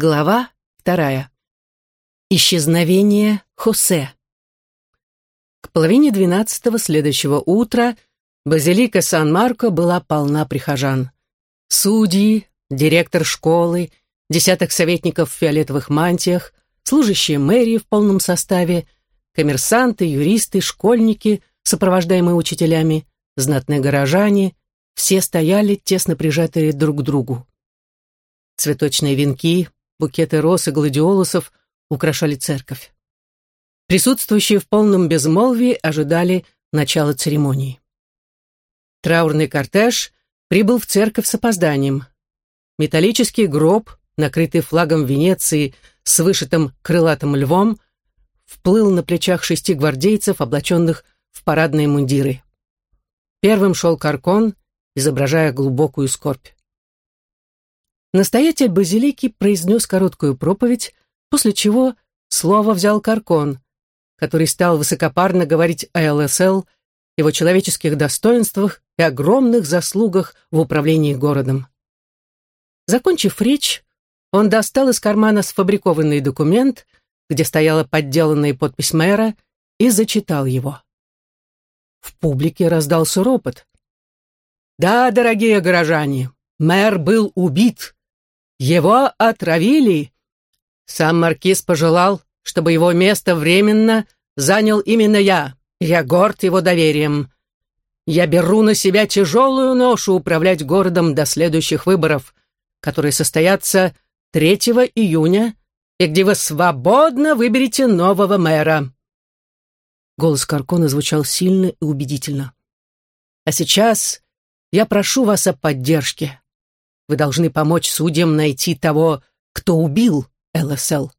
Глава вторая. Исчезновение Хосе. К половине двенадцатого следующего утра базилика Сан-Марко была полна прихожан. Судьи, директор школы, десяток советников в фиолетовых мантиях, служащие мэрии в полном составе, коммерсанты, юристы, школьники, сопровождаемые учителями, знатные горожане, все стояли, тесно прижатые друг к другу. Цветочные венки, букеты роз и гладиолусов украшали церковь. Присутствующие в полном безмолвии ожидали начала церемонии. Траурный кортеж прибыл в церковь с опозданием. Металлический гроб, накрытый флагом Венеции с вышитым крылатым львом, вплыл на плечах шести гвардейцев, облаченных в парадные мундиры. Первым шел Каркон, изображая глубокую скорбь. Настоятель базилики произнес короткую проповедь, после чего слово взял Каркон, который стал высокопарно говорить о ЛСЛ, его человеческих достоинствах и огромных заслугах в управлении городом. Закончив речь, он достал из кармана сфабрикованный документ, где стояла подделанная подпись мэра, и зачитал его. В публике раздался ропот. «Да, дорогие горожане, мэр был убит. Его отравили. Сам маркиз пожелал, чтобы его место временно занял именно я. Я горд его доверием. Я беру на себя тяжелую ношу управлять городом до следующих выборов, которые состоятся 3 июня, и где вы свободно выберете нового мэра. Голос Каркона звучал сильно и убедительно. А сейчас я прошу вас о поддержке. Вы должны помочь судьям найти того, кто убил ЛСЛ.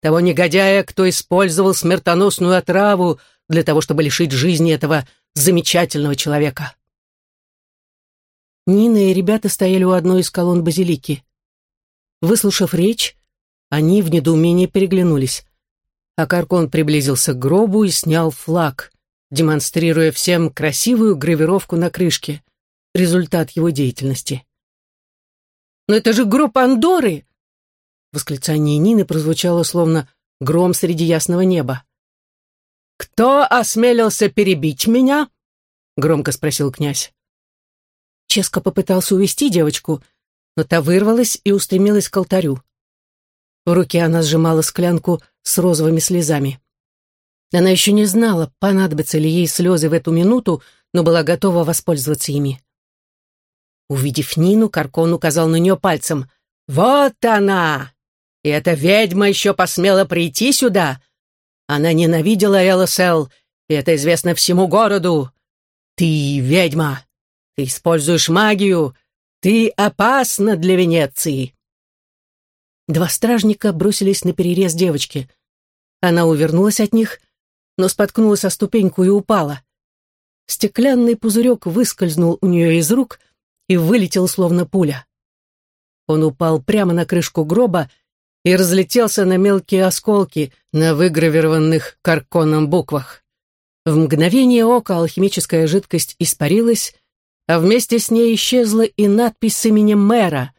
Того негодяя, кто использовал смертоносную отраву для того, чтобы лишить жизни этого замечательного человека. Нина и ребята стояли у одной из колонн базилики. Выслушав речь, они в недоумении переглянулись. А Каркон приблизился к гробу и снял флаг, демонстрируя всем красивую гравировку на крышке, результат его деятельности. «Но это же гроб Андоры!» Восклицание Нины прозвучало словно гром среди ясного неба. «Кто осмелился перебить меня?» — громко спросил князь. Ческо попытался увести девочку, но та вырвалась и устремилась к алтарю. В руке она сжимала склянку с розовыми слезами. Она еще не знала, понадобятся ли ей слезы в эту минуту, но была готова воспользоваться ими. Увидев Нину, Каркон указал на нее пальцем. «Вот она! И эта ведьма еще посмела прийти сюда. Она ненавидела ЛСЛ, и это известно всему городу. Ты ведьма! Ты используешь магию! Ты опасна для Венеции!» Два стражника бросились на перерез девочки. Она увернулась от них, но споткнулась о ступеньку и упала. Стеклянный пузырек выскользнул у нее из рук и вылетел словно пуля. Он упал прямо на крышку гроба и разлетелся на мелкие осколки на выгравированных карконом буквах. В мгновение ока алхимическая жидкость испарилась, а вместе с ней исчезла и надпись с именем мэра,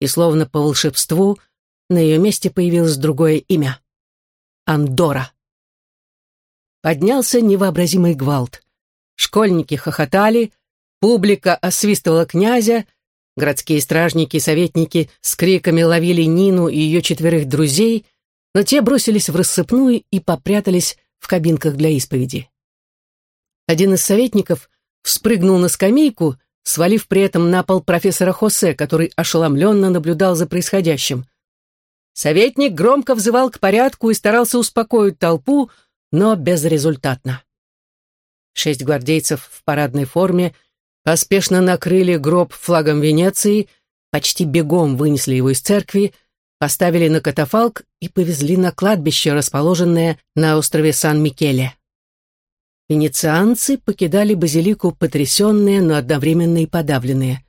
и словно по волшебству на ее месте появилось другое имя — Андора. Поднялся невообразимый гвалт. Школьники хохотали, публика освистывала князя, Городские стражники и советники с криками ловили Нину и ее четверых друзей, но те бросились в рассыпную и попрятались в кабинках для исповеди. Один из советников вспрыгнул на скамейку, свалив при этом на пол профессора Хосе, который ошеломленно наблюдал за происходящим. Советник громко взывал к порядку и старался успокоить толпу, но безрезультатно. Шесть гвардейцев в парадной форме – поспешно накрыли гроб флагом Венеции, почти бегом вынесли его из церкви, поставили на катафалк и повезли на кладбище, расположенное на острове Сан-Микеле. Венецианцы покидали базилику потрясенные, но одновременно и подавленные.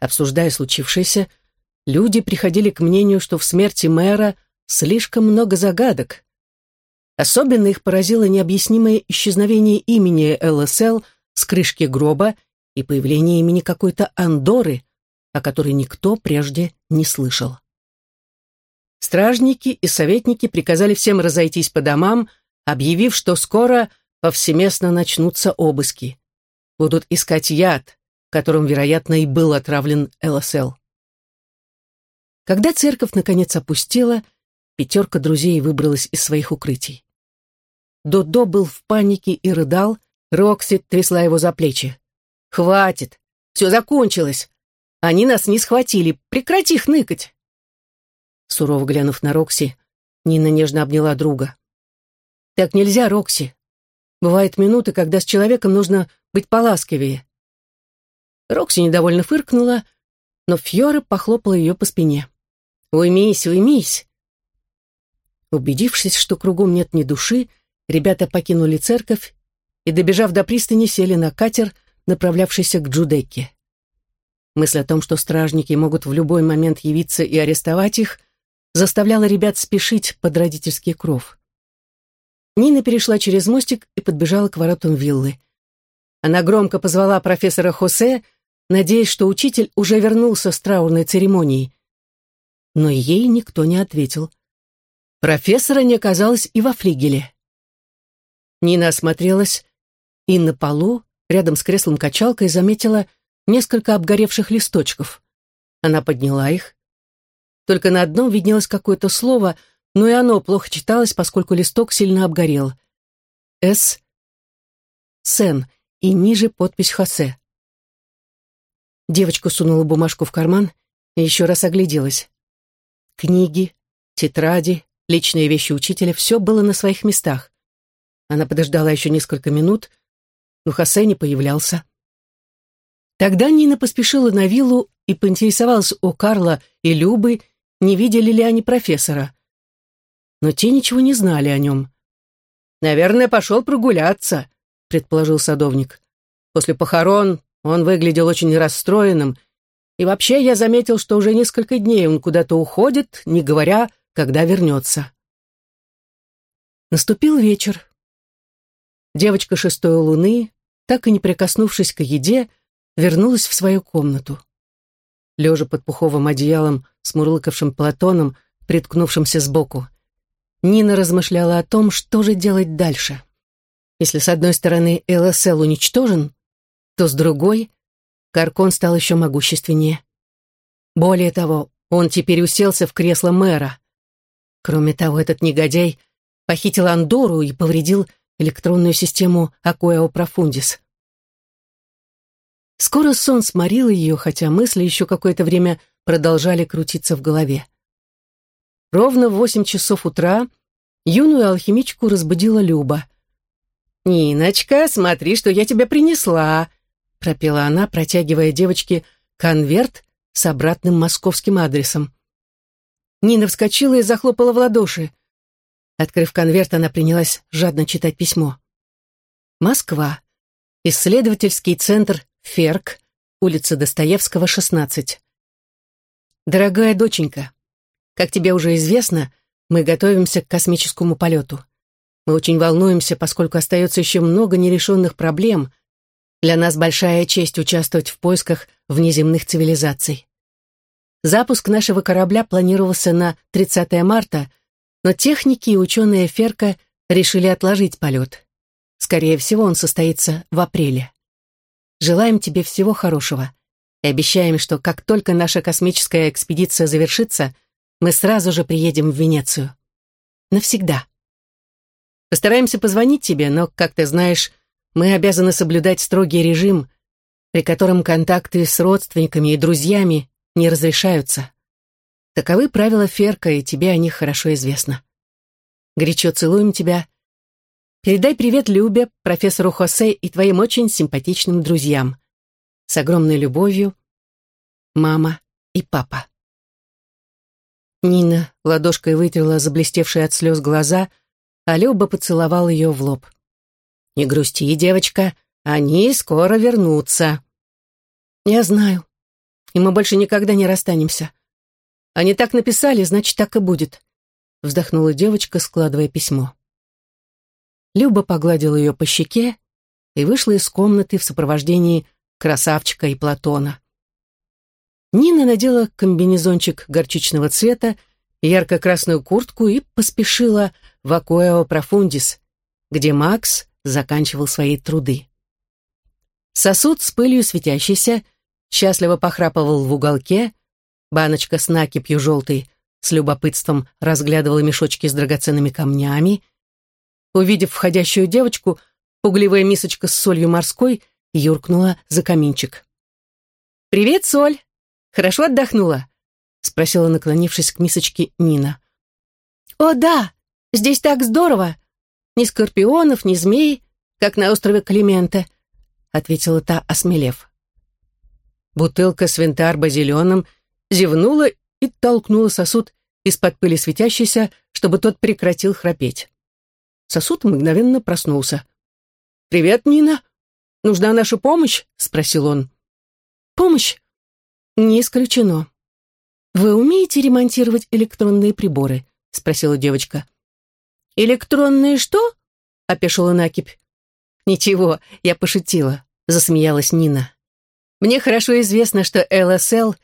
Обсуждая случившееся, люди приходили к мнению, что в смерти мэра слишком много загадок. Особенно их поразило необъяснимое исчезновение имени ЛСЛ – с крышки гроба и появление имени какой-то Андоры, о которой никто прежде не слышал. стражники и советники приказали всем разойтись по домам, объявив, что скоро повсеместно начнутся обыски. Будут искать яд, которым, вероятно, и был отравлен ЛСЛ. Когда церковь наконец опустела, пятерка друзей выбралась из своих укрытий. Додо был в панике и рыдал, Рокси трясла его за плечи. «Хватит! Все закончилось! Они нас не схватили! Прекрати хныкать!» Сурово глянув на Рокси, Нина нежно обняла друга. «Так нельзя, Рокси. Бывают минуты, когда с человеком нужно быть поласковее». Рокси недовольно фыркнула, но Фьора похлопала ее по спине. «Уймись, уймись!» Убедившись, что кругом нет ни души, ребята покинули церковь и, добежав до пристани, сели на катер, направлявшийся к Джудеке. Мысль о том, что стражники могут в любой момент явиться и арестовать их, заставляла ребят спешить под родительский кров. Нина перешла через мостик и подбежала к воротам виллы. Она громко позвала профессора Хосе, надеясь, что учитель уже вернулся с траурной церемонии. Но ей никто не ответил. Профессора не оказалось и во флигеле. Нина осмотрелась и на полу, рядом с креслом-качалкой, заметила несколько обгоревших листочков. Она подняла их. Только на одном виднелось какое-то слово, но и оно плохо читалось, поскольку листок сильно обгорел. «С. Сен» и ниже подпись Хосе. Девочка сунула бумажку в карман и еще раз огляделась. Книги, тетради, личные вещи учителя — все было на своих местах. Она подождала еще несколько минут, но Хосе не появлялся. Тогда Нина поспешила на виллу и поинтересовалась у Карла и Любы, не видели ли они профессора. Но те ничего не знали о нем. «Наверное, пошел прогуляться», — предположил садовник. «После похорон он выглядел очень расстроенным, и вообще я заметил, что уже несколько дней он куда-то уходит, не говоря, когда вернется». Наступил вечер. Девочка шестой луны, так и не прикоснувшись к еде, вернулась в свою комнату. Лежа под пуховым одеялом с мурлыкавшим Платоном, приткнувшимся сбоку, Нина размышляла о том, что же делать дальше. Если с одной стороны ЛСЛ уничтожен, то с другой Каркон стал еще могущественнее. Более того, он теперь уселся в кресло мэра. Кроме того, этот негодяй похитил Андору и повредил электронную систему Акуэо Профундис. Скоро сон сморил ее, хотя мысли еще какое-то время продолжали крутиться в голове. Ровно в восемь часов утра юную алхимичку разбудила Люба. «Ниночка, смотри, что я тебе принесла!» пропела она, протягивая девочке конверт с обратным московским адресом. Нина вскочила и захлопала в ладоши. Открыв конверт, она принялась жадно читать письмо. Москва. Исследовательский центр Ферк, улица Достоевского, 16. Дорогая доченька, как тебе уже известно, мы готовимся к космическому полету. Мы очень волнуемся, поскольку остается еще много нерешенных проблем. Для нас большая честь участвовать в поисках внеземных цивилизаций. Запуск нашего корабля планировался на 30 марта, но техники и ученые Ферка решили отложить полет. Скорее всего, он состоится в апреле. Желаем тебе всего хорошего и обещаем, что как только наша космическая экспедиция завершится, мы сразу же приедем в Венецию. Навсегда. Постараемся позвонить тебе, но, как ты знаешь, мы обязаны соблюдать строгий режим, при котором контакты с родственниками и друзьями не разрешаются. Таковы правила Ферка, и тебе о них хорошо известно. Горячо целуем тебя Передай привет Любе, профессору Хосе и твоим очень симпатичным друзьям. С огромной любовью, мама и папа. Нина ладошкой вытерла заблестевшие от слез глаза, а Люба поцеловал ее в лоб. «Не грусти, девочка, они скоро вернутся». «Я знаю, и мы больше никогда не расстанемся. Они так написали, значит, так и будет», вздохнула девочка, складывая письмо. Люба погладила ее по щеке и вышла из комнаты в сопровождении красавчика и Платона. Нина надела комбинезончик горчичного цвета ярко-красную куртку и поспешила в Акуэо Профундис, где Макс заканчивал свои труды. Сосуд с пылью светящийся счастливо похрапывал в уголке, баночка с накипью желтой с любопытством разглядывала мешочки с драгоценными камнями. Увидев входящую девочку, пугливая мисочка с солью морской юркнула за каминчик. «Привет, Соль! Хорошо отдохнула?» — спросила, наклонившись к мисочке Нина. «О, да! Здесь так здорово! Ни скорпионов, ни змей, как на острове Климента», — ответила та, осмелев. Бутылка с винтарбо зеленым зевнула и толкнула сосуд из-под пыли светящийся, чтобы тот прекратил храпеть. Сосуд мгновенно проснулся. «Привет, Нина! Нужна наша помощь?» — спросил он. «Помощь? Не исключено. Вы умеете ремонтировать электронные приборы?» — спросила девочка. «Электронные что?» — опешила Накипь. «Ничего, я пошутила», — засмеялась Нина. «Мне хорошо известно, что ЛСЛ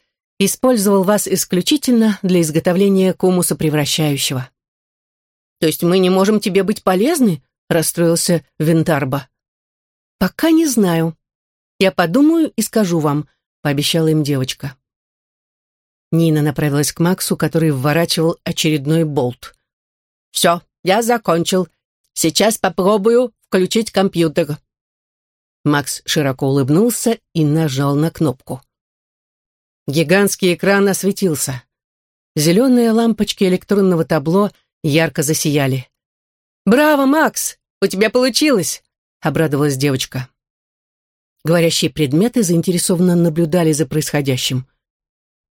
использовал вас исключительно для изготовления кумуса превращающего». «То есть мы не можем тебе быть полезны?» — расстроился Винтарба. «Пока не знаю. Я подумаю и скажу вам», — пообещала им девочка. Нина направилась к Максу, который вворачивал очередной болт. «Все, я закончил. Сейчас попробую включить компьютер». Макс широко улыбнулся и нажал на кнопку. Гигантский экран осветился. Зеленые лампочки электронного табло ярко засияли. «Браво, Макс! У тебя получилось!» — обрадовалась девочка. Говорящие предметы заинтересованно наблюдали за происходящим.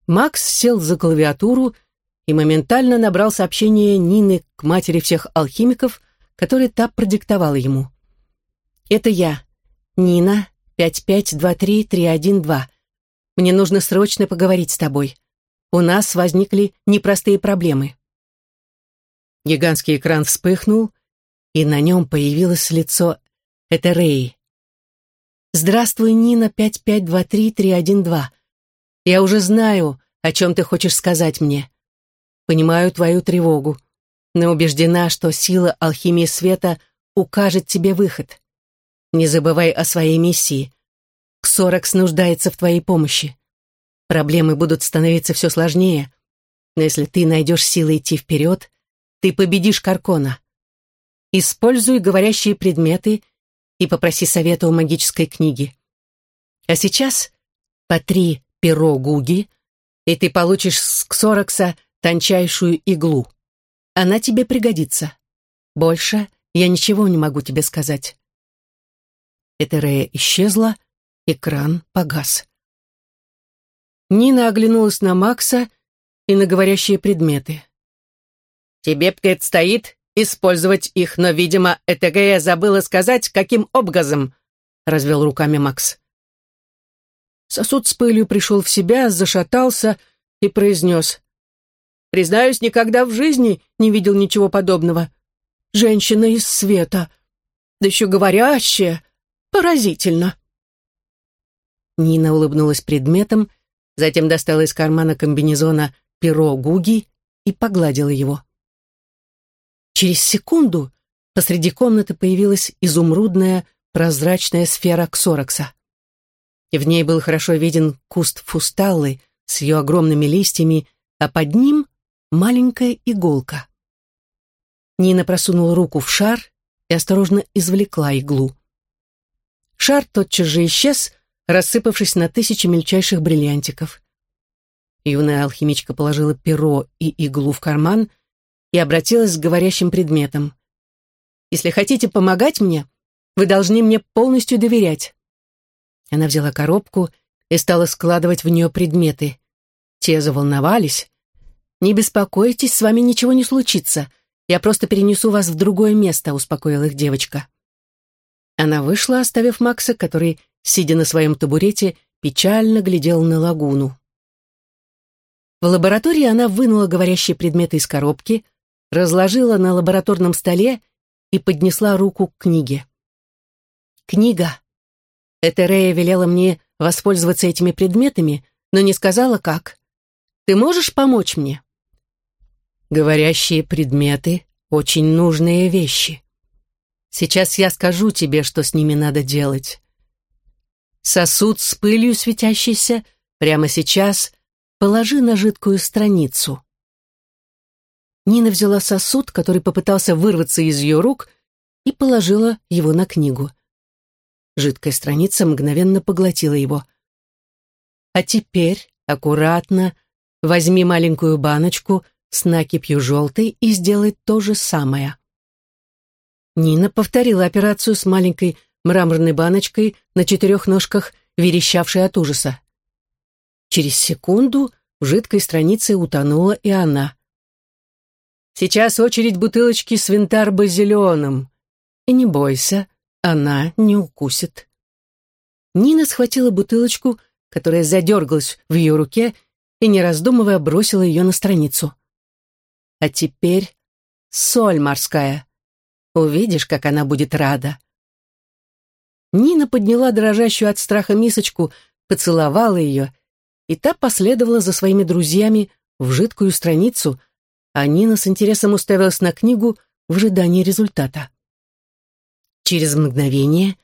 Макс сел за клавиатуру и моментально набрал сообщение Нины к матери всех алхимиков, которое та продиктовала ему. «Это я, Нина, 5523312. Мне нужно срочно поговорить с тобой. У нас возникли непростые проблемы». Гигантский экран вспыхнул, и на нем появилось лицо Этереи. «Здравствуй, Нина, 5523312. Я уже знаю, о чем ты хочешь сказать мне. Понимаю твою тревогу, но убеждена, что сила алхимии света укажет тебе выход. Не забывай о своей миссии. Ксоракс нуждается в твоей помощи. Проблемы будут становиться все сложнее, но если ты найдешь силы идти вперед, ты победишь Каркона. Используй говорящие предметы и попроси совета у магической книги. А сейчас потри перо Гуги, и ты получишь с Ксоракса тончайшую иглу. Она тебе пригодится. Больше я ничего не могу тебе сказать». Этерея исчезла, экран погас. Нина оглянулась на Макса и на говорящие предметы. «Тебе предстоит использовать их, но, видимо, Этерея забыла сказать, каким образом», — развел руками Макс. Сосуд с пылью пришел в себя, зашатался и произнес. Признаюсь, никогда в жизни не видел ничего подобного. Женщина из света. Да еще говорящая. Поразительно. Нина улыбнулась предметом, затем достала из кармана комбинезона перо Гуги и погладила его. Через секунду посреди комнаты появилась изумрудная прозрачная сфера Ксоракса. И в ней был хорошо виден куст фусталлы с ее огромными листьями, а под ним маленькая иголка. Нина просунула руку в шар и осторожно извлекла иглу. Шар тотчас же исчез, рассыпавшись на тысячи мельчайших бриллиантиков. Юная алхимичка положила перо и иглу в карман и обратилась к говорящим предметам. «Если хотите помогать мне, вы должны мне полностью доверять». Она взяла коробку и стала складывать в нее предметы. Те заволновались, «Не беспокойтесь, с вами ничего не случится. Я просто перенесу вас в другое место», — успокоила их девочка. Она вышла, оставив Макса, который, сидя на своем табурете, печально глядел на лагуну. В лаборатории она вынула говорящие предметы из коробки, разложила на лабораторном столе и поднесла руку к книге. «Книга. Этерея велела мне воспользоваться этими предметами, но не сказала, как. Ты можешь помочь мне?» Говорящие предметы — очень нужные вещи. Сейчас я скажу тебе, что с ними надо делать. Сосуд с пылью светящийся прямо сейчас положи на жидкую страницу. Нина взяла сосуд, который попытался вырваться из ее рук, и положила его на книгу. Жидкая страница мгновенно поглотила его. А теперь аккуратно возьми маленькую баночку с накипью желтой и сделай то же самое. Нина повторила операцию с маленькой мраморной баночкой на четырех ножках, верещавшей от ужаса. Через секунду в жидкой странице утонула и она. «Сейчас очередь бутылочки с винтарбо зеленым. И не бойся, она не укусит». Нина схватила бутылочку, которая задергалась в ее руке, и, не раздумывая, бросила ее на страницу. «А теперь соль морская. Увидишь, как она будет рада». Нина подняла дрожащую от страха мисочку, поцеловала ее, и та последовала за своими друзьями в жидкую страницу, а Нина с интересом уставилась на книгу в ожидании результата. Через мгновение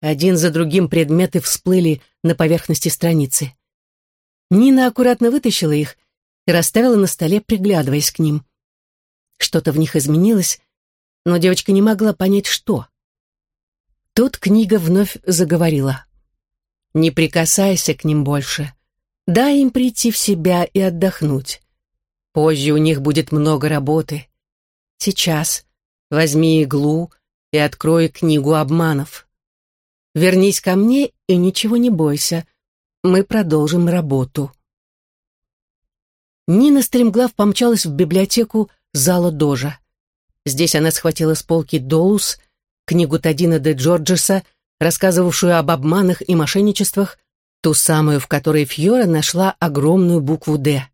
один за другим предметы всплыли на поверхности страницы. Нина аккуратно вытащила их и расставила на столе, приглядываясь к ним. Что-то в них изменилось, но девочка не могла понять, что. Тут книга вновь заговорила. «Не прикасайся к ним больше. Дай им прийти в себя и отдохнуть. Позже у них будет много работы. Сейчас возьми иглу и открой книгу обманов. Вернись ко мне и ничего не бойся. Мы продолжим работу». Нина стремглав помчалась в библиотеку зала Дожа. Здесь она схватила с полки Доус, книгу Тадина де Джорджеса, рассказывавшую об обманах и мошенничествах, ту самую, в которой Фьора нашла огромную букву «Д».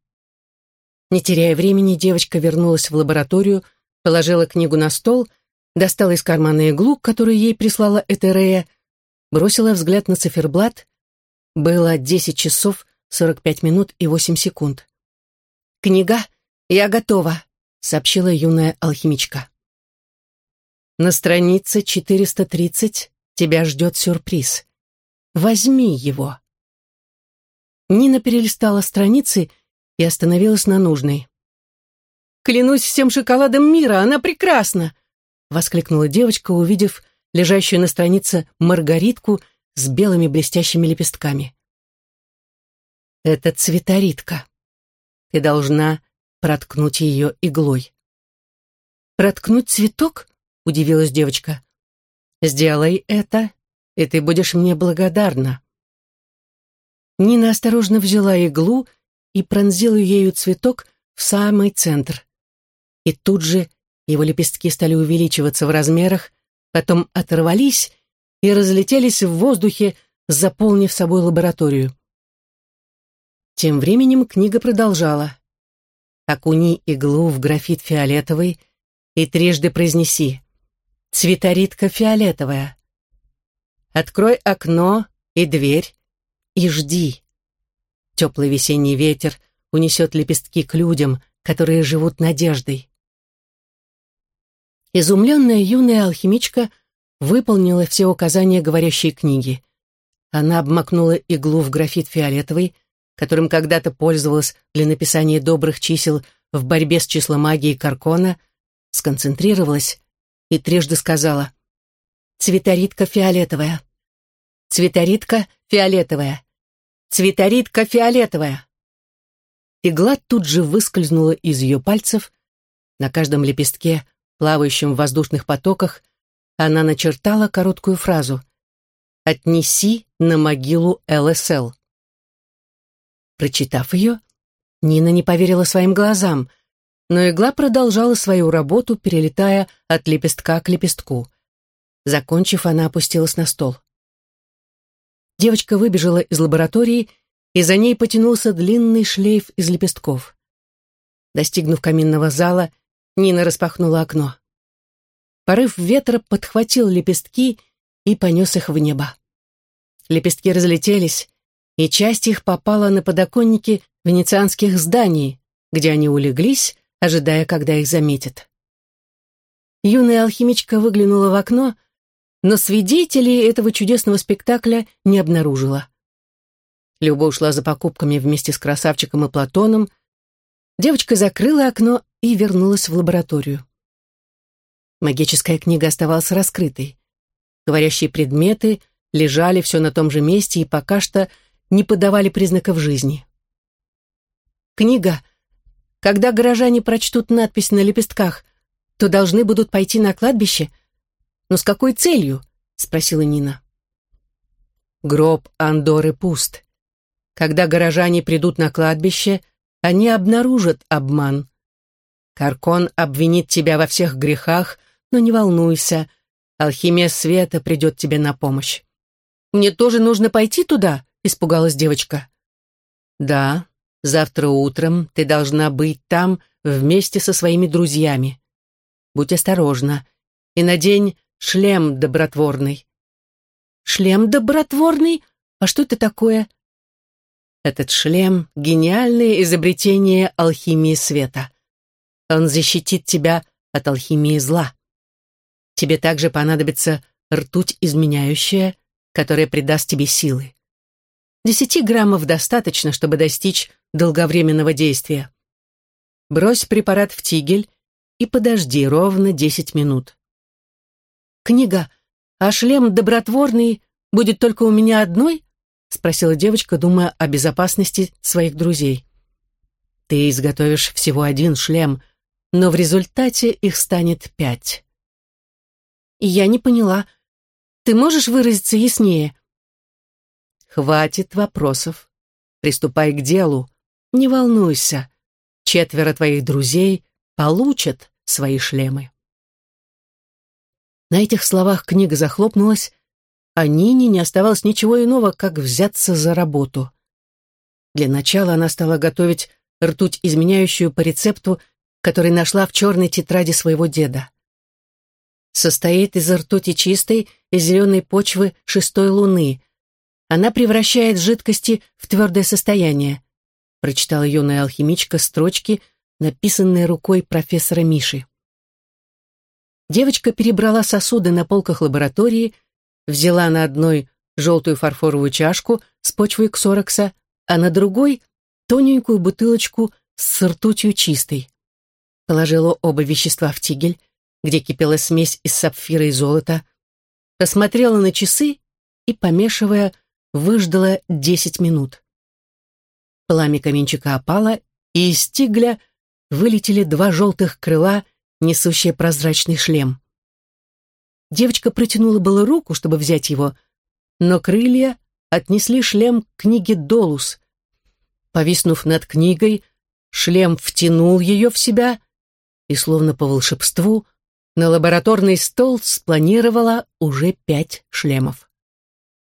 Не теряя времени, девочка вернулась в лабораторию, положила книгу на стол, достала из кармана иглу, которую ей прислала Этерея, бросила взгляд на циферблат. Было 10 часов 45 минут и 8 секунд. «Книга, я готова», — сообщила юная алхимичка. «На странице 430 тебя ждет сюрприз. Возьми его». Нина перелистала страницы и остановилась на нужной. «Клянусь всем шоколадом мира, она прекрасна!» — воскликнула девочка, увидев лежащую на странице маргаритку с белыми блестящими лепестками. «Это цветоритка. Ты должна проткнуть ее иглой. «Проткнуть цветок?» — удивилась девочка. «Сделай это, и ты будешь мне благодарна». Нина осторожно взяла иглу и пронзила ею цветок в самый центр. И тут же его лепестки стали увеличиваться в размерах, потом оторвались и разлетелись в воздухе, заполнив собой лабораторию. Тем временем книга продолжала окуни иглу в графит фиолетовый и трижды произнеси «Цветоритка фиолетовая». Открой окно и дверь и жди. Теплый весенний ветер унесет лепестки к людям, которые живут надеждой. Изумленная юная алхимичка выполнила все указания говорящей книги. Она обмакнула иглу в графит фиолетовый, которым когда-то пользовалась для написания добрых чисел в борьбе с числомагией Каркона, сконцентрировалась и трижды сказала «Цветоритка фиолетовая! Цветоритка фиолетовая! Цветоритка фиолетовая!» Игла тут же выскользнула из ее пальцев. На каждом лепестке, плавающем в воздушных потоках, она начертала короткую фразу «Отнеси на могилу ЛСЛ». Прочитав ее, Нина не поверила своим глазам, но игла продолжала свою работу, перелетая от лепестка к лепестку. Закончив, она опустилась на стол. Девочка выбежала из лаборатории, и за ней потянулся длинный шлейф из лепестков. Достигнув каминного зала, Нина распахнула окно. Порыв ветра подхватил лепестки и понес их в небо. Лепестки разлетелись, и часть их попала на подоконники венецианских зданий, где они улеглись, ожидая, когда их заметят. Юная алхимичка выглянула в окно, но свидетелей этого чудесного спектакля не обнаружила. Люба ушла за покупками вместе с красавчиком и Платоном. Девочка закрыла окно и вернулась в лабораторию. Магическая книга оставалась раскрытой. Говорящие предметы лежали все на том же месте и пока что не подавали признаков жизни. Книга. Когда горожане прочтут надпись на лепестках, то должны будут пойти на кладбище. Но с какой целью? Спросила Нина. Гроб Андоры пуст. Когда горожане придут на кладбище, они обнаружат обман. Каркон обвинит тебя во всех грехах, но не волнуйся, алхимия света придет тебе на помощь. «Мне тоже нужно пойти туда?» — испугалась девочка. «Да, завтра утром ты должна быть там вместе со своими друзьями. Будь осторожна и надень шлем добротворный». «Шлем добротворный? А что это такое?» Этот шлем — гениальное изобретение алхимии света. Он защитит тебя от алхимии зла. Тебе также понадобится ртуть изменяющая, которая придаст тебе силы. Десяти граммов достаточно, чтобы достичь долговременного действия. Брось препарат в тигель и подожди ровно десять минут. Книга «А шлем добротворный будет только у меня одной?» спросила девочка, думая о безопасности своих друзей. «Ты изготовишь всего один шлем, но в результате их станет пять». «Я не поняла. Ты можешь выразиться яснее?» «Хватит вопросов. Приступай к делу. Не волнуйся. Четверо твоих друзей получат свои шлемы». На этих словах книга захлопнулась, а Нине не оставалось ничего иного, как взяться за работу. Для начала она стала готовить ртуть, изменяющую по рецепту, который нашла в черной тетради своего деда. Состоит из ртути чистой и зеленой почвы шестой луны. Она превращает жидкости в твердое состояние, прочитала юная алхимичка строчки, написанные рукой профессора Миши. Девочка перебрала сосуды на полках лаборатории, взяла на одной желтую фарфоровую чашку с почвой ксорокса, а на другой — тоненькую бутылочку с ртутью чистой. Положила оба вещества в тигель, где кипела смесь из сапфира и золота, посмотрела на часы и, помешивая, выждала десять минут. Пламя каменчика опало, и из тигля вылетели два желтых крыла, несущие прозрачный шлем. Девочка протянула было руку, чтобы взять его, но крылья отнесли шлем к книге Долус. Повиснув над книгой, шлем втянул ее в себя, и, словно по волшебству, на лабораторный стол спланировала уже пять шлемов.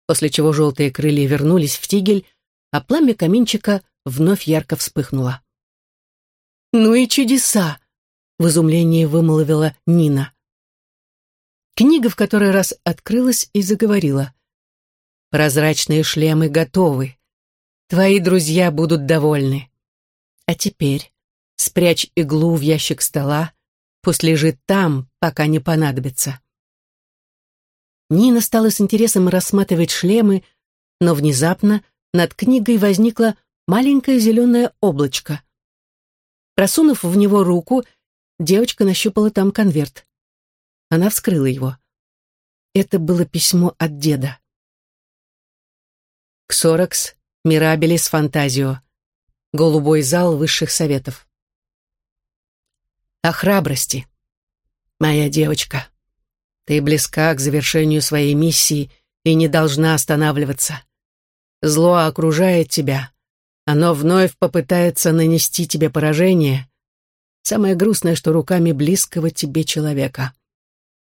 После чего желтые крылья вернулись в тигель, а пламя каминчика вновь ярко вспыхнуло. «Ну и чудеса!» — в изумлении вымолвила Нина. Книга в который раз открылась и заговорила. «Прозрачные шлемы готовы. Твои друзья будут довольны. А теперь спрячь иглу в ящик стола, пусть лежит там, пока не понадобится». Нина стала с интересом рассматривать шлемы, но внезапно над книгой возникло маленькое зеленое облачко. Просунув в него руку, девочка нащупала там конверт. Она вскрыла его. Это было письмо от деда. Ксоракс, Мирабелис Фантазио. Голубой зал высших советов. О храбрости. Моя девочка, ты близка к завершению своей миссии и не должна останавливаться. Зло окружает тебя. Оно вновь попытается нанести тебе поражение. Самое грустное, что руками близкого тебе человека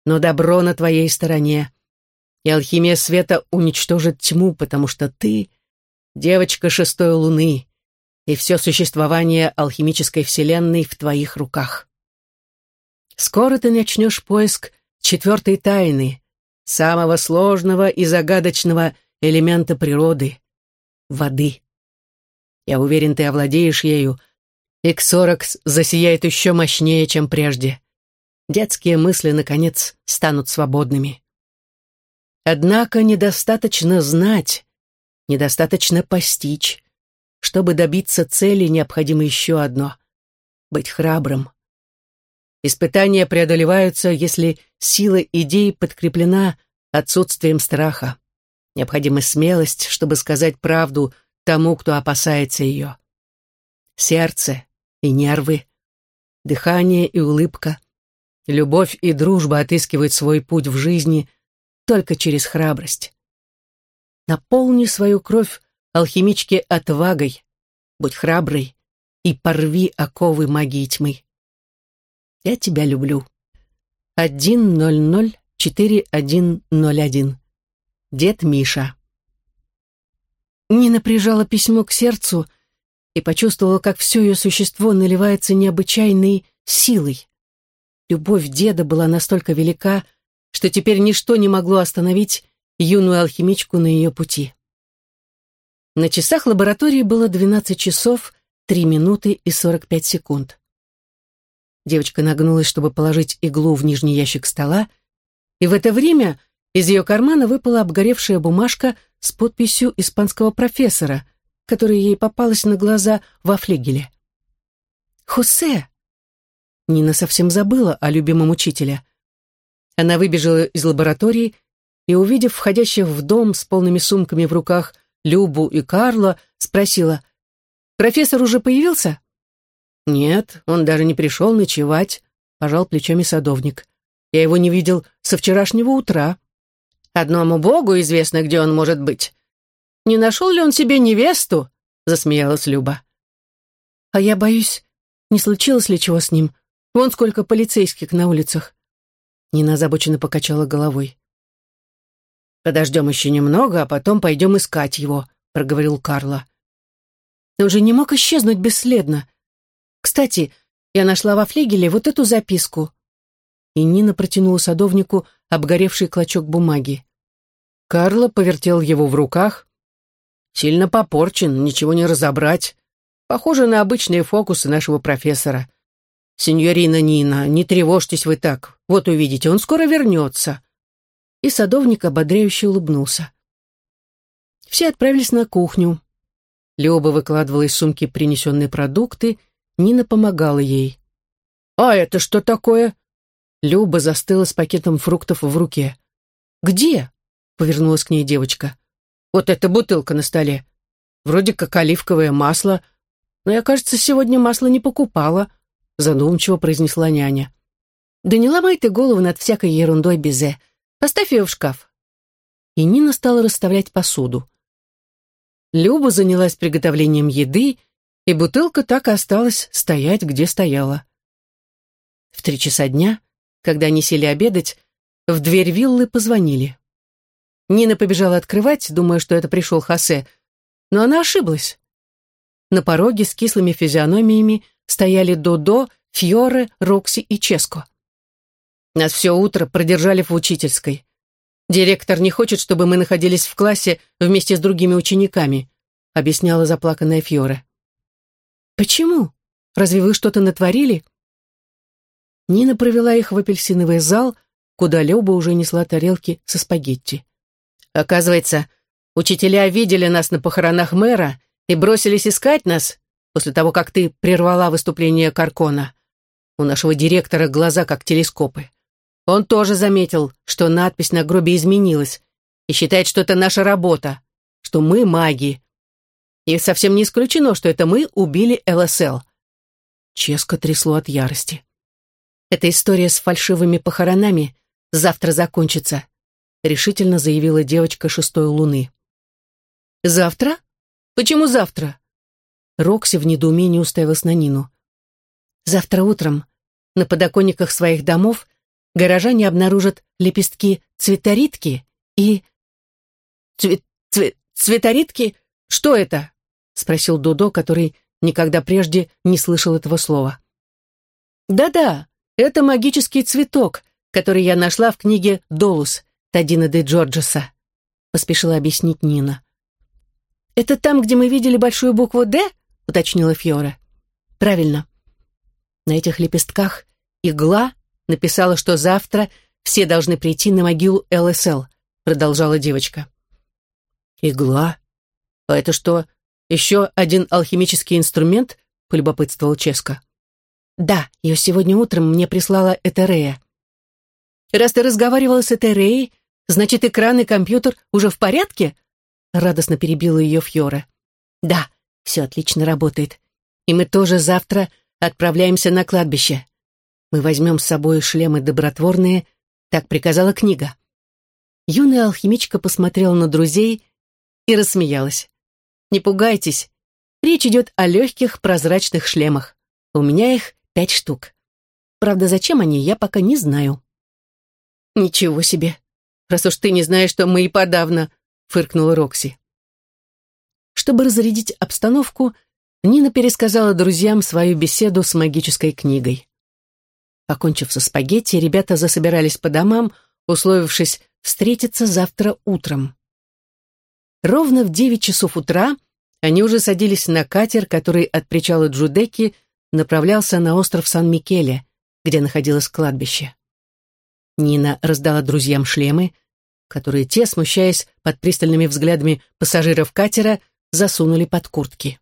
но добро на твоей стороне. И алхимия света уничтожит тьму, потому что ты — девочка шестой луны, и все существование алхимической вселенной в твоих руках. Скоро ты начнешь поиск четвертой тайны, самого сложного и загадочного элемента природы — воды. Я уверен, ты овладеешь ею, Иксоракс засияет еще мощнее, чем прежде. Детские мысли, наконец, станут свободными. Однако недостаточно знать, недостаточно постичь. Чтобы добиться цели, необходимо еще одно — быть храбрым. Испытания преодолеваются, если сила идей подкреплена отсутствием страха. Необходима смелость, чтобы сказать правду тому, кто опасается ее. Сердце и нервы, дыхание и улыбка, любовь и дружба отыскивают свой путь в жизни только через храбрость. Наполни свою кровь алхимичке отвагой, будь храброй и порви оковы магии тьмы. Я тебя люблю. 1004101. Дед Миша. Нина прижала письмо к сердцу и почувствовала, как все ее существо наливается необычайной силой. Любовь деда была настолько велика, что теперь ничто не могло остановить юную алхимичку на ее пути. На часах лаборатории было 12 часов, 3 минуты и 45 секунд. Девочка нагнулась, чтобы положить иглу в нижний ящик стола, и в это время из ее кармана выпала обгоревшая бумажка с подписью испанского профессора, которая ей попалась на глаза во флигеле. «Хосе!» Нина совсем забыла о любимом учителе. Она выбежала из лаборатории и, увидев входящих в дом с полными сумками в руках Любу и Карла, спросила, «Профессор уже появился?» «Нет, он даже не пришел ночевать», — пожал плечами садовник. «Я его не видел со вчерашнего утра. Одному богу известно, где он может быть. Не нашел ли он себе невесту?» — засмеялась Люба. «А я боюсь, не случилось ли чего с ним? Вон сколько полицейских на улицах». Нина озабоченно покачала головой. «Подождем еще немного, а потом пойдем искать его», — проговорил Карло. «Он же не мог исчезнуть бесследно. Кстати, я нашла во флигеле вот эту записку». И Нина протянула садовнику обгоревший клочок бумаги. Карло повертел его в руках. «Сильно попорчен, ничего не разобрать. Похоже на обычные фокусы нашего профессора. Сеньорина Нина, не тревожьтесь вы так. Вот увидите, он скоро вернется». И садовник ободряюще улыбнулся. Все отправились на кухню. Люба выкладывала из сумки принесенные продукты — Нина помогала ей. «А это что такое?» Люба застыла с пакетом фруктов в руке. «Где?» — повернулась к ней девочка. «Вот эта бутылка на столе. Вроде как оливковое масло, но я, кажется, сегодня масло не покупала», — задумчиво произнесла няня. «Да не ломай ты голову над всякой ерундой, Безе. Поставь ее в шкаф». И Нина стала расставлять посуду. Люба занялась приготовлением еды, и бутылка так и осталась стоять, где стояла. В три часа дня, когда они сели обедать, в дверь виллы позвонили. Нина побежала открывать, думая, что это пришел Хосе, но она ошиблась. На пороге с кислыми физиономиями стояли Додо, Фьоре, Рокси и Ческо. Нас все утро продержали в учительской. Директор не хочет, чтобы мы находились в классе вместе с другими учениками, объясняла заплаканная Фьоре. «Почему? Разве вы что-то натворили?» Нина провела их в апельсиновый зал, куда Люба уже несла тарелки со спагетти. «Оказывается, учителя видели нас на похоронах мэра и бросились искать нас после того, как ты прервала выступление Каркона. У нашего директора глаза как телескопы. Он тоже заметил, что надпись на гробе изменилась и считает, что это наша работа, что мы маги, и совсем не исключено, что это мы убили ЛСЛ. Ческо трясло от ярости. Эта история с фальшивыми похоронами завтра закончится, решительно заявила девочка шестой луны. Завтра? Почему завтра? Рокси в недоумении уставилась на Нину. Завтра утром на подоконниках своих домов горожане обнаружат лепестки цветоритки и... Цвет... Цвет... Цветоритки? Что это? — спросил Дудо, который никогда прежде не слышал этого слова. «Да-да, это магический цветок, который я нашла в книге «Долус» Тадина де Джорджеса», — поспешила объяснить Нина. «Это там, где мы видели большую букву «Д»?» — уточнила Фьора. Правильно. На этих лепестках игла написала, что завтра все должны прийти на могилу ЛСЛ, продолжала девочка. Игла? А это что, еще один алхимический инструмент? полюбопытствовал Ческа. Да, ее сегодня утром мне прислала Этерея. Раз ты разговаривала с Этереей, значит, экран и компьютер уже в порядке? Радостно перебила ее Фьора. Да, все отлично работает. И мы тоже завтра отправляемся на кладбище. Мы возьмем с собой шлемы добротворные, так приказала книга. Юная алхимичка посмотрела на друзей и рассмеялась. «Не пугайтесь, речь идет о легких прозрачных шлемах. У меня их пять штук. Правда, зачем они, я пока не знаю». «Ничего себе! Раз уж ты не знаешь, то мы и подавно», — фыркнула Рокси. Чтобы разрядить обстановку, Нина пересказала друзьям свою беседу с магической книгой. Покончив со спагетти, ребята засобирались по домам, условившись встретиться завтра утром. Ровно в девять часов утра они уже садились на катер, который от причала Джудеки направлялся на остров Сан-Микеле, где находилось кладбище. Нина раздала друзьям шлемы, которые те, смущаясь под пристальными взглядами пассажиров катера, засунули под куртки.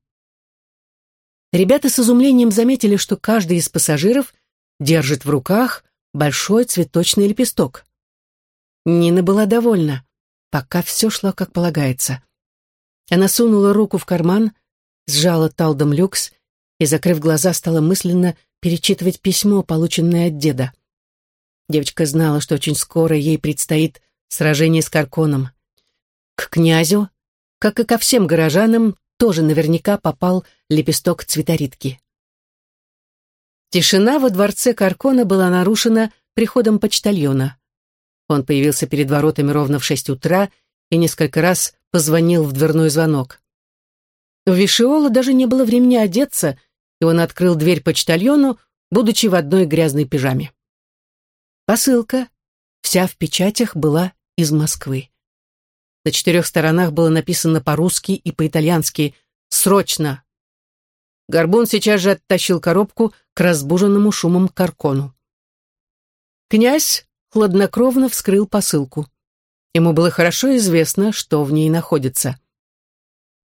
Ребята с изумлением заметили, что каждый из пассажиров держит в руках большой цветочный лепесток. Нина была довольна, пока все шло как полагается. Она сунула руку в карман, сжала талдом люкс и, закрыв глаза, стала мысленно перечитывать письмо, полученное от деда. Девочка знала, что очень скоро ей предстоит сражение с Карконом. К князю, как и ко всем горожанам, тоже наверняка попал лепесток цветоритки. Тишина во дворце Каркона была нарушена приходом почтальона. Он появился перед воротами ровно в шесть утра и несколько раз позвонил в дверной звонок. У Вишиола даже не было времени одеться, и он открыл дверь почтальону, будучи в одной грязной пижаме. Посылка, вся в печатях, была из Москвы. На четырех сторонах было написано по-русски и по-итальянски «Срочно!». Горбун сейчас же оттащил коробку к разбуженному шумом каркону. Князь хладнокровно вскрыл посылку. Ему было хорошо известно, что в ней находится.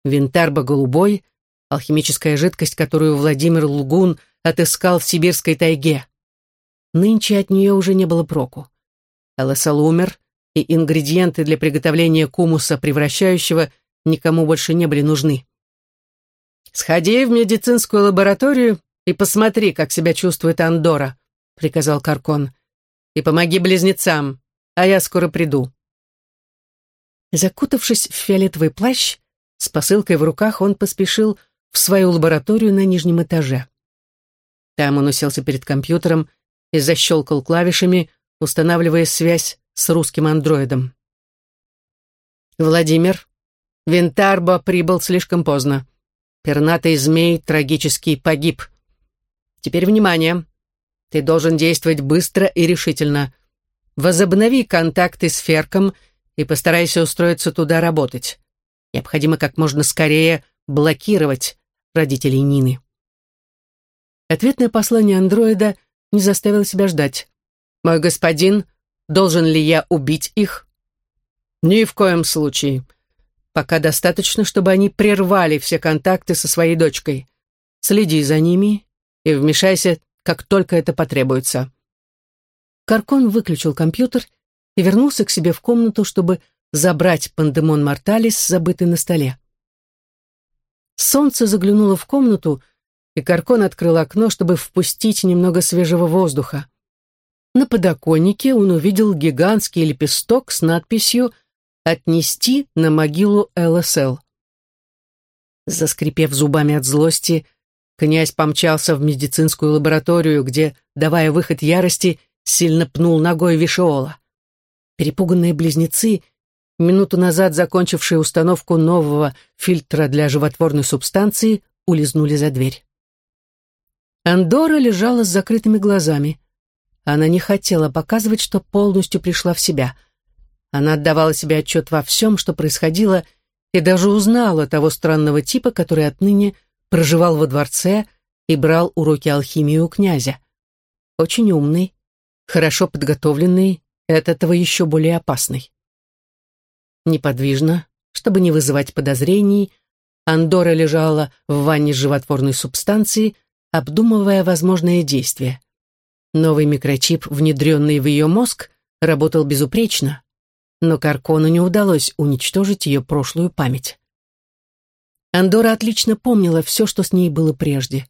Винтарба голубой, алхимическая жидкость, которую Владимир Лугун отыскал в сибирской тайге. Нынче от нее уже не было проку. Элэсал умер, и ингредиенты для приготовления кумуса превращающего никому больше не были нужны. «Сходи в медицинскую лабораторию и посмотри, как себя чувствует Андора», — приказал Каркон. «И помоги близнецам, а я скоро приду». Закутавшись в фиолетовый плащ, с посылкой в руках он поспешил в свою лабораторию на нижнем этаже. Там он уселся перед компьютером и защелкал клавишами, устанавливая связь с русским андроидом. «Владимир, Винтарбо прибыл слишком поздно. Пернатый змей трагически погиб. Теперь внимание. Ты должен действовать быстро и решительно. Возобнови контакты с Ферком и постарайся устроиться туда работать. Необходимо как можно скорее блокировать родителей Нины». Ответное послание андроида не заставил себя ждать. «Мой господин, должен ли я убить их?» «Ни в коем случае. Пока достаточно, чтобы они прервали все контакты со своей дочкой. Следи за ними и вмешайся, как только это потребуется». Каркон выключил компьютер и вернулся к себе в комнату, чтобы забрать пандемон Морталис, забытый на столе. Солнце заглянуло в комнату, и Каркон открыл окно, чтобы впустить немного свежего воздуха. На подоконнике он увидел гигантский лепесток с надписью «Отнести на могилу ЛСЛ». Заскрипев зубами от злости, князь помчался в медицинскую лабораторию, где, давая выход ярости, сильно пнул ногой Вишиола. Перепуганные близнецы, минуту назад закончившие установку нового фильтра для животворной субстанции, улизнули за дверь. Андора лежала с закрытыми глазами. Она не хотела показывать, что полностью пришла в себя. Она отдавала себе отчет во всем, что происходило, и даже узнала того странного типа, который отныне проживал во дворце, и брал уроки алхимии у князя. Очень умный, хорошо подготовленный, от этого еще более опасный. Неподвижно, чтобы не вызывать подозрений, Андора лежала в ванне животворной субстанцией, обдумывая возможные действия. Новый микрочип, внедренный в ее мозг, работал безупречно, но Каркону не удалось уничтожить ее прошлую память. Андора отлично помнила все, что с ней было прежде,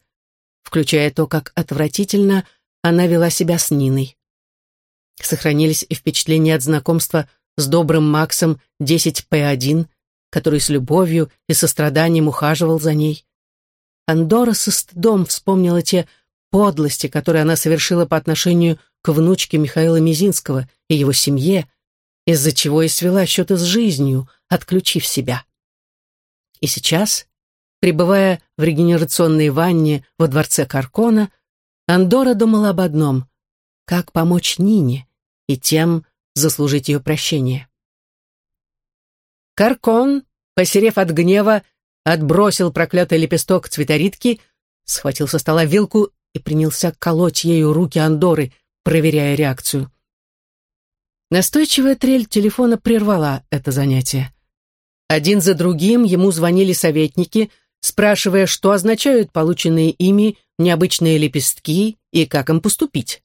включая то, как отвратительно она вела себя с Ниной. Сохранились и впечатления от знакомства с добрым Максом 10П1, который с любовью и состраданием ухаживал за ней. Андора со стыдом вспомнила те подлости, которые она совершила по отношению к внучке Михаила Мизинского и его семье, из-за чего и свела счеты с жизнью, отключив себя. И сейчас, пребывая в регенерационной ванне во дворце Каркона, Андора думала об одном — как помочь Нине и тем заслужить ее прощение. Каркон, посерев от гнева, отбросил проклятый лепесток цветоритки, схватил со стола вилку и принялся колоть ею руки Андоры, проверяя реакцию. Настойчивая трель телефона прервала это занятие. Один за другим ему звонили советники, спрашивая, что означают полученные ими необычные лепестки и как им поступить.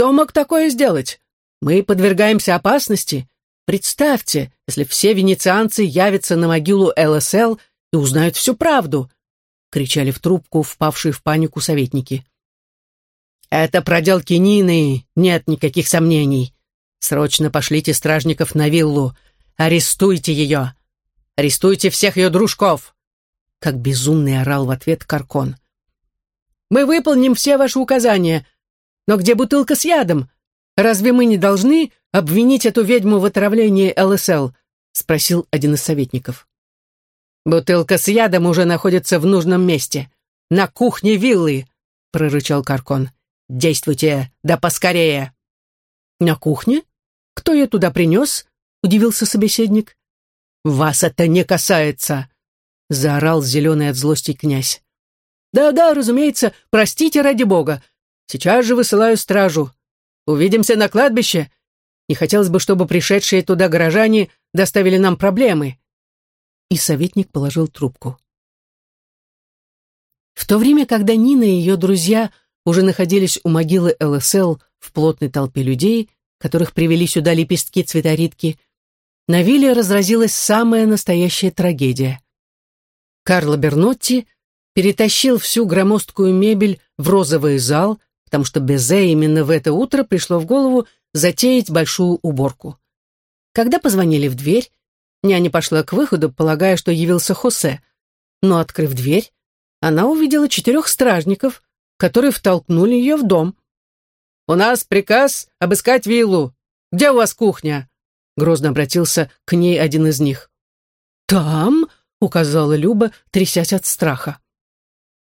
«Кто мог такое сделать? Мы подвергаемся опасности. Представьте, если все венецианцы явятся на могилу ЛСЛ и узнают всю правду», — кричали в трубку впавшие в панику советники. «Это проделки Нины, нет никаких сомнений. Срочно пошлите стражников на виллу. Арестуйте ее! Арестуйте всех ее дружков!» Как безумный орал в ответ Каркон. «Мы выполним все ваши указания. Но где бутылка с ядом? Разве мы не должны обвинить эту ведьму в отравлении ЛСЛ?» спросил один из советников. «Бутылка с ядом уже находится в нужном месте. На кухне виллы!» прорычал Каркон. «Действуйте, да поскорее!» «На кухне? Кто ее туда принес?» — удивился собеседник. «Вас это не касается!» — заорал зеленый от злости князь. «Да-да, разумеется, простите ради бога. Сейчас же высылаю стражу. Увидимся на кладбище. Не хотелось бы, чтобы пришедшие туда горожане доставили нам проблемы». И советник положил трубку. В то время, когда Нина и ее друзья уже находились у могилы ЛСЛ в плотной толпе людей, которых привели сюда лепестки цветоритки, на вилле разразилась самая настоящая трагедия. Карло Бернотти перетащил всю громоздкую мебель в розовый зал, потому что Безе именно в это утро пришло в голову затеять большую уборку. Когда позвонили в дверь, няня пошла к выходу, полагая, что явился Хосе, но, открыв дверь, она увидела четырех стражников, которые втолкнули ее в дом. «У нас приказ обыскать виллу. Где у вас кухня?» Грозно обратился к ней один из них. «Там?» — указала Люба, трясясь от страха.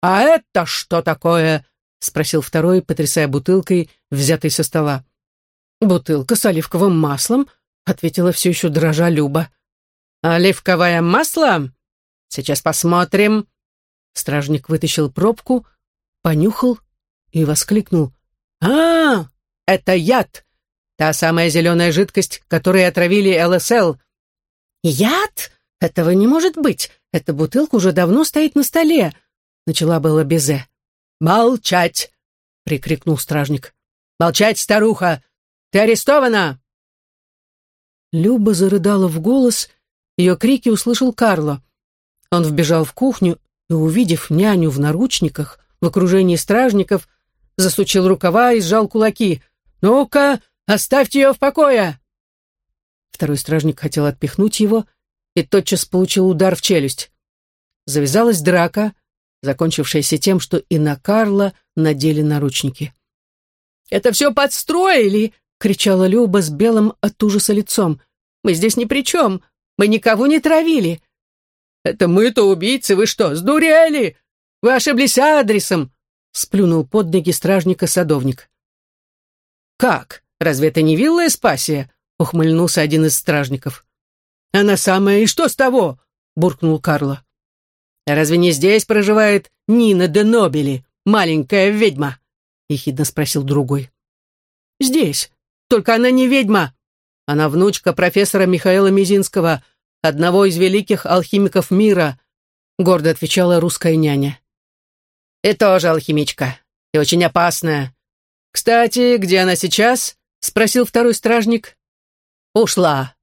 «А это что такое?» — спросил второй, потрясая бутылкой, взятой со стола. «Бутылка с оливковым маслом», — ответила все еще дрожа Люба. «Оливковое масло? Сейчас посмотрим». Стражник вытащил пробку, понюхал и воскликнул. «А, это яд! Та самая зеленая жидкость, которой отравили ЛСЛ». «Яд? Этого не может быть! Эта бутылка уже давно стоит на столе!» Начала было Безе. «Молчать!» — прикрикнул стражник. «Молчать, старуха! Ты арестована!» Люба зарыдала в голос, ее крики услышал Карло. Он вбежал в кухню и, увидев няню в наручниках, в окружении стражников, засучил рукава и сжал кулаки. «Ну-ка, оставьте ее в покое!» Второй стражник хотел отпихнуть его и тотчас получил удар в челюсть. Завязалась драка, закончившаяся тем, что и на Карла надели наручники. «Это все подстроили!» — кричала Люба с белым от ужаса лицом. «Мы здесь ни при чем! Мы никого не травили!» «Это мы-то убийцы! Вы что, сдурели? Вы ошиблись адресом!» — сплюнул под ноги стражника садовник. «Как? Разве это не вилла Эспасия?» — ухмыльнулся один из стражников. «Она самая, и что с того?» — буркнул Карло. Разве не здесь проживает Нина де Нобели, маленькая ведьма?» — ехидно спросил другой. «Здесь. Только она не ведьма. Она внучка профессора Михаила Мизинского, одного из великих алхимиков мира», — гордо отвечала русская няня. «И тоже алхимичка. И очень опасная. Кстати, где она сейчас?» — спросил второй стражник. «Ушла».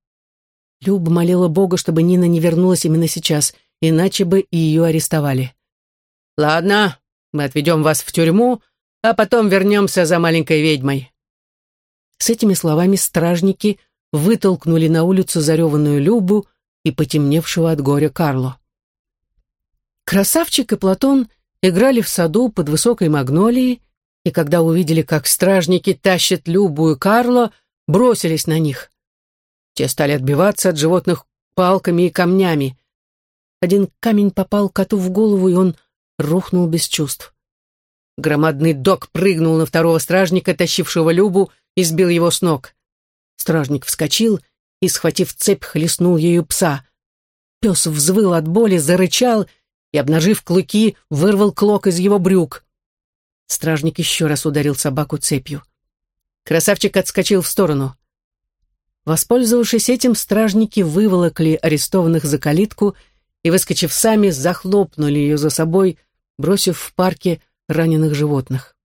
Люба молила Бога, чтобы Нина не вернулась именно сейчас, иначе бы и ее арестовали. «Ладно, мы отведем вас в тюрьму, а потом вернемся за маленькой ведьмой». С этими словами стражники вытолкнули на улицу зареванную Любу и потемневшего от горя Карло. Красавчик и Платон играли в саду под высокой магнолией, и когда увидели, как стражники тащат Любу и Карло, бросились на них. Те стали отбиваться от животных палками и камнями. Один камень попал коту в голову, и он рухнул без чувств. Громадный док прыгнул на второго стражника, тащившего Любу, и сбил его с ног. Стражник вскочил и, схватив цепь, хлестнул ею пса. Пес взвыл от боли, зарычал и, обнажив клыки, вырвал клок из его брюк. Стражник еще раз ударил собаку цепью. Красавчик отскочил в сторону. Воспользовавшись этим, стражники выволокли арестованных за калитку и, выскочив сами, захлопнули ее за собой, бросив в парке раненых животных.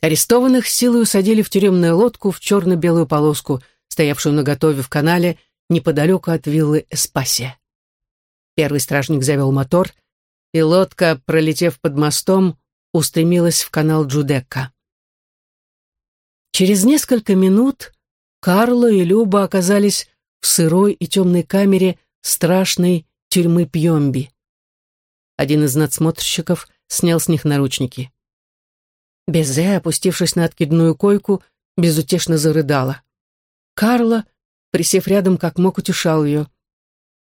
Арестованных силой усадили в тюремную лодку в черно-белую полоску, стоявшую наготове в канале неподалеку от виллы Эспасия. Первый стражник завел мотор, и лодка, пролетев под мостом, устремилась в канал Джудекка. Через несколько минут Карло и Люба оказались в сырой и темной камере страшной тюрьмы Пьемби. Один из надсмотрщиков снял с них наручники. Безе, опустившись на откидную койку, безутешно зарыдала. Карла, присев рядом, как мог, утешал ее.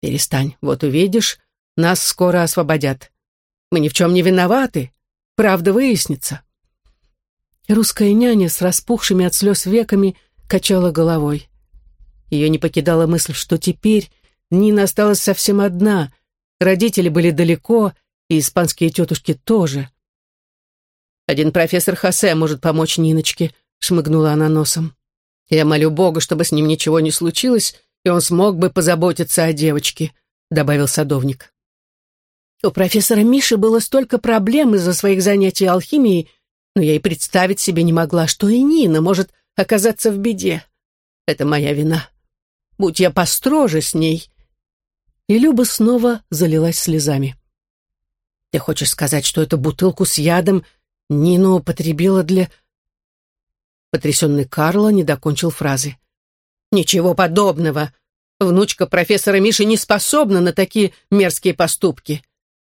«Перестань, вот увидишь, нас скоро освободят. Мы ни в чем не виноваты, правда выяснится». Русская няня с распухшими от слез веками качала головой. Ее не покидала мысль, что теперь Нина осталась совсем одна, родители были далеко, и испанские тетушки тоже. Один профессор Хосе может помочь Ниночке», — шмыгнула она носом. «Я молю Бога, чтобы с ним ничего не случилось, и он смог бы позаботиться о девочке», — добавил садовник. У профессора Миши было столько проблем из-за своих занятий алхимией, но я и представить себе не могла, что и Нина может оказаться в беде. Это моя вина. Будь я построже с ней. И Люба снова залилась слезами. Ты хочешь сказать, что эту бутылку с ядом Нина употребила для... Потрясенный Карло не докончил фразы. «Ничего подобного. Внучка профессора Миши не способна на такие мерзкие поступки.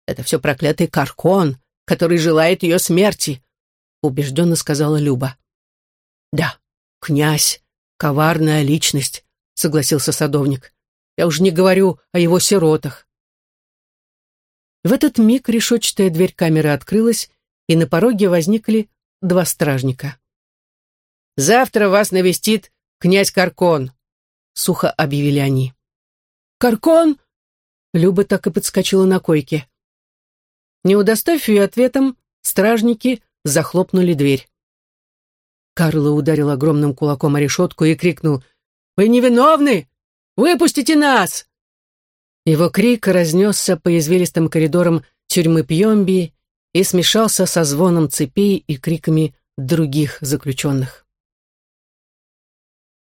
Это все проклятый Каркон, который желает ее смерти», — убежденно сказала Люба. «Да, князь, коварная личность», — согласился садовник. «Я уж не говорю о его сиротах». В этот миг решетчатая дверь камеры открылась, и на пороге возникли два стражника. «Завтра вас навестит князь Каркон», — сухо объявили они. «Каркон?» Люба так и подскочила на койке. Не удоставив ее ответом, стражники захлопнули дверь. Карло ударил огромным кулаком о решетку и крикнул «Вы невиновны! Выпустите нас!» Его крик разнесся по извилистым коридорам тюрьмы Пьемби и смешался со звоном цепей и криками других заключенных.